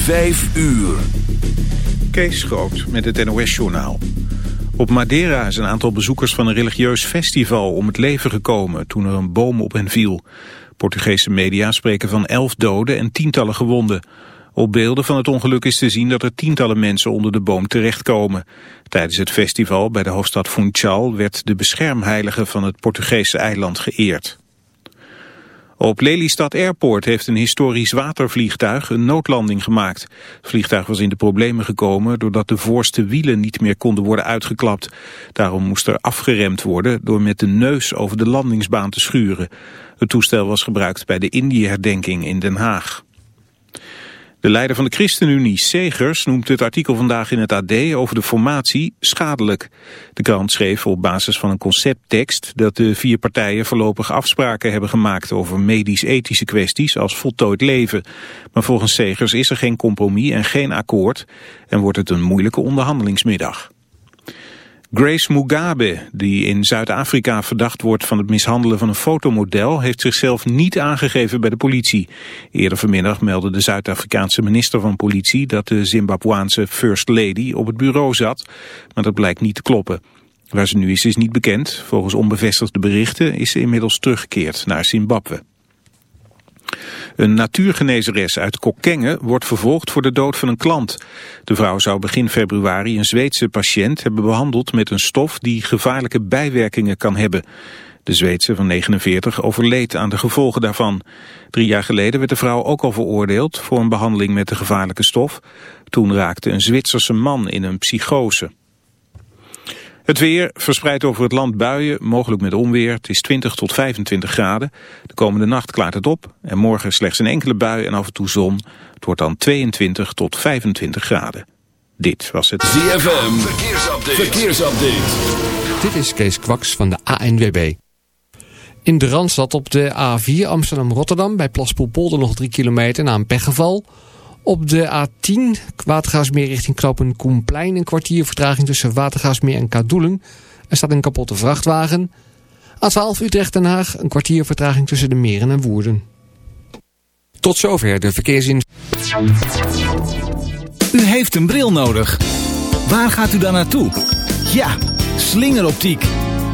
Vijf uur. Kees Groot met het NOS-journaal. Op Madeira is een aantal bezoekers van een religieus festival om het leven gekomen toen er een boom op hen viel. Portugese media spreken van elf doden en tientallen gewonden. Op beelden van het ongeluk is te zien dat er tientallen mensen onder de boom terechtkomen. Tijdens het festival bij de hoofdstad Funchal werd de beschermheilige van het Portugese eiland geëerd. Op Lelystad Airport heeft een historisch watervliegtuig een noodlanding gemaakt. Het vliegtuig was in de problemen gekomen doordat de voorste wielen niet meer konden worden uitgeklapt. Daarom moest er afgeremd worden door met de neus over de landingsbaan te schuren. Het toestel was gebruikt bij de Indië-herdenking in Den Haag. De leider van de ChristenUnie, Segers, noemt het artikel vandaag in het AD over de formatie schadelijk. De krant schreef op basis van een concepttekst dat de vier partijen voorlopig afspraken hebben gemaakt over medisch-ethische kwesties als voltooid leven. Maar volgens Segers is er geen compromis en geen akkoord en wordt het een moeilijke onderhandelingsmiddag. Grace Mugabe, die in Zuid-Afrika verdacht wordt van het mishandelen van een fotomodel, heeft zichzelf niet aangegeven bij de politie. Eerder vanmiddag meldde de Zuid-Afrikaanse minister van Politie dat de Zimbabwaanse First Lady op het bureau zat, maar dat blijkt niet te kloppen. Waar ze nu is, is niet bekend. Volgens onbevestigde berichten is ze inmiddels teruggekeerd naar Zimbabwe. Een natuurgenezeres uit Kokkengen wordt vervolgd voor de dood van een klant. De vrouw zou begin februari een Zweedse patiënt hebben behandeld met een stof die gevaarlijke bijwerkingen kan hebben. De Zweedse van 49 overleed aan de gevolgen daarvan. Drie jaar geleden werd de vrouw ook al veroordeeld voor een behandeling met de gevaarlijke stof. Toen raakte een Zwitserse man in een psychose. Het weer verspreidt over het land buien, mogelijk met onweer. Het is 20 tot 25 graden. De komende nacht klaart het op. En morgen slechts een enkele bui en af en toe zon. Het wordt dan 22 tot 25 graden. Dit was het ZFM Verkeersupdate. Verkeersupdate. Dit is Kees Kwaks van de ANWB. In de Randstad op de A4 Amsterdam-Rotterdam bij Plaspoelpolder nog 3 kilometer na een pechgeval... Op de A10, Watergaasmeer richting Knopen Koenplein... een kwartier vertraging tussen Watergaasmeer en Kadoelen. Er staat een kapotte vrachtwagen. A12 Utrecht-Den Haag, een kwartier vertraging tussen de Meren en Woerden. Tot zover de verkeersin. U heeft een bril nodig. Waar gaat u dan naartoe? Ja, slingeroptiek.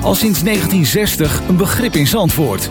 Al sinds 1960 een begrip in Zandvoort.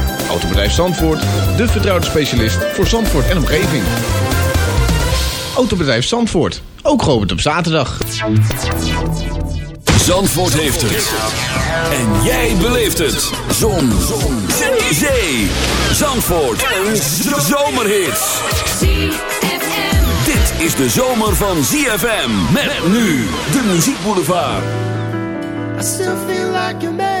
Autobedrijf Zandvoort, de vertrouwde specialist voor Zandvoort en omgeving. Autobedrijf Zandvoort, ook geopend op zaterdag. Zandvoort heeft het. En jij beleeft het. Zon. Zon. Zee. Zee. Zandvoort. Een zomerhit. Dit is de zomer van ZFM. Met nu de muziekboulevard. I still feel like a man.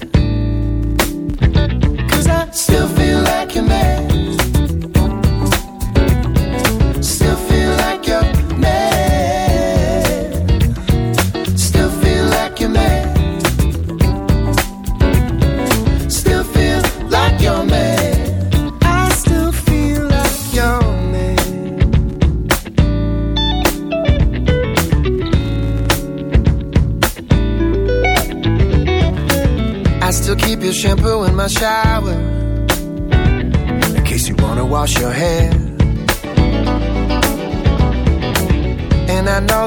Still feel like a man.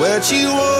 Where'd you wanna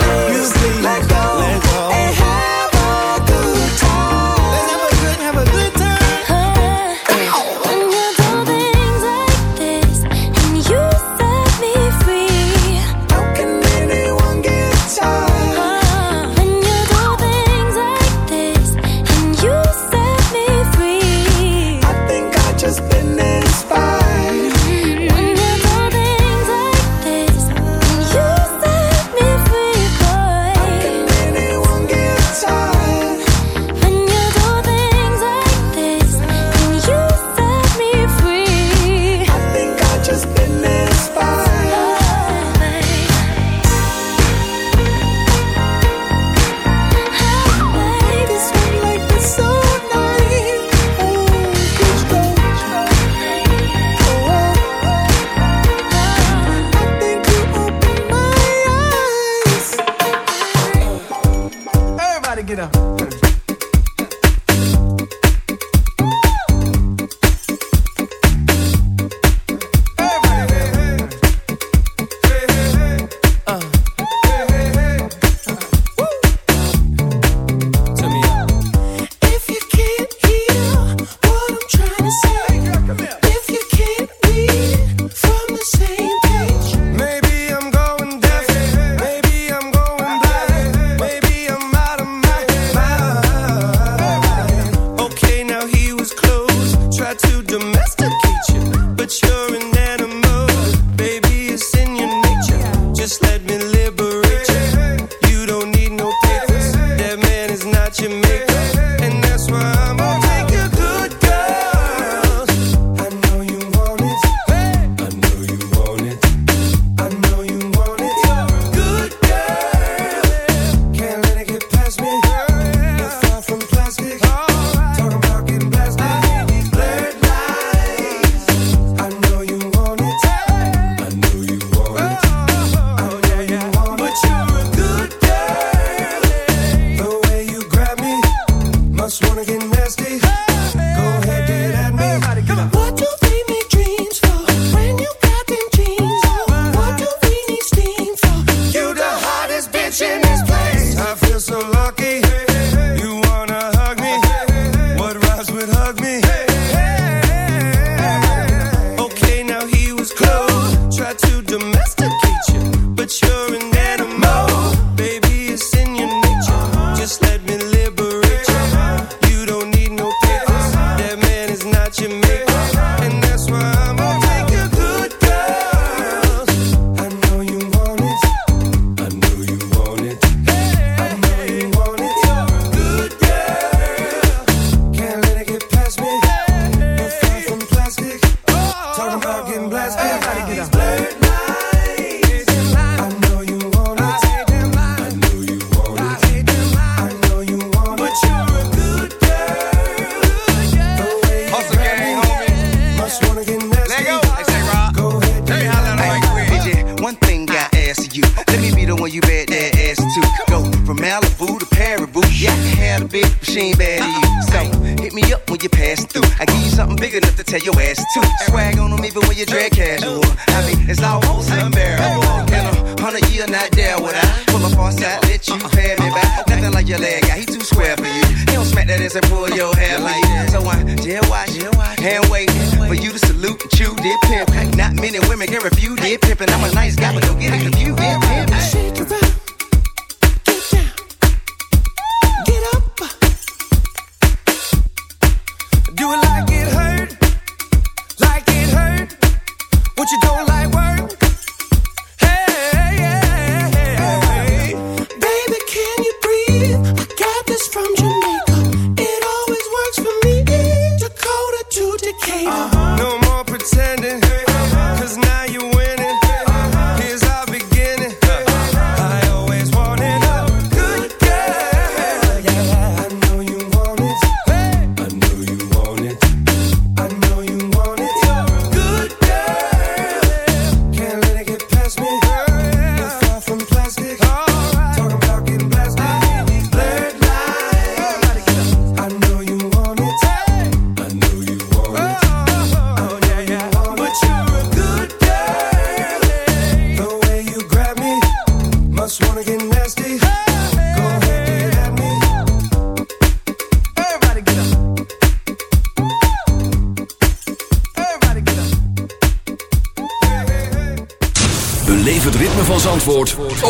抬起头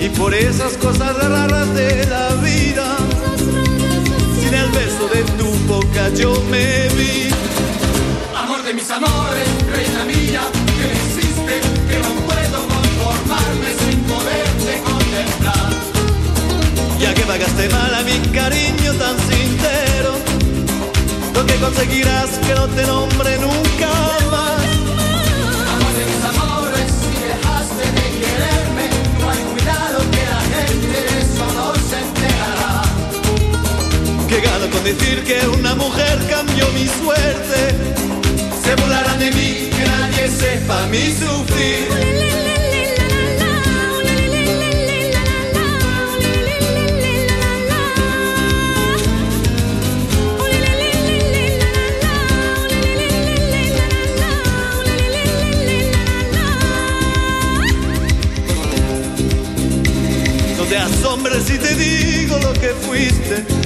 y por esas cosas raras de la vida. Sin el beso de tu boca yo me vi. Amor de mis amores, reina mía, que existe, que no puedo conformarme sin poderte contemplar. Ya que pagaste mal a mi cariño tan sincero, lo que conseguirás que no te nombre nunca más. decir que una mujer cambió mi suerte. Se burlarán de mí, que nadie sepa mi sufrir. No te asombres si te digo lo que fuiste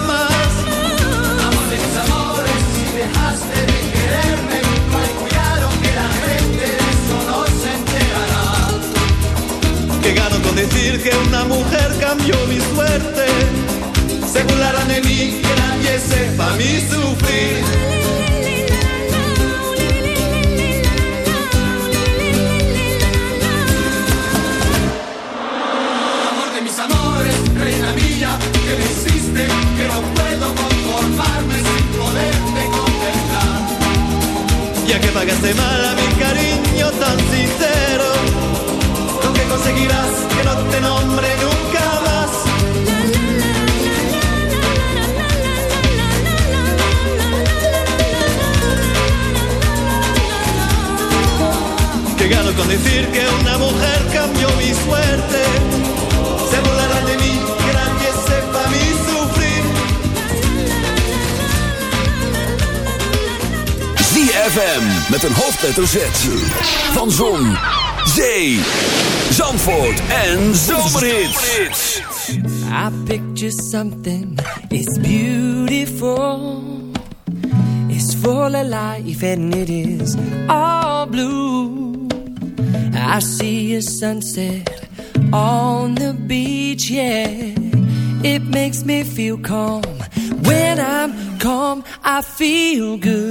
hoofdletter Z van Zon, Zee, Zandvoort en I picture something, it's beautiful. It's full of life and it is all blue. I see a sunset on the beach, yeah. It makes me feel calm. When I'm calm, I feel good.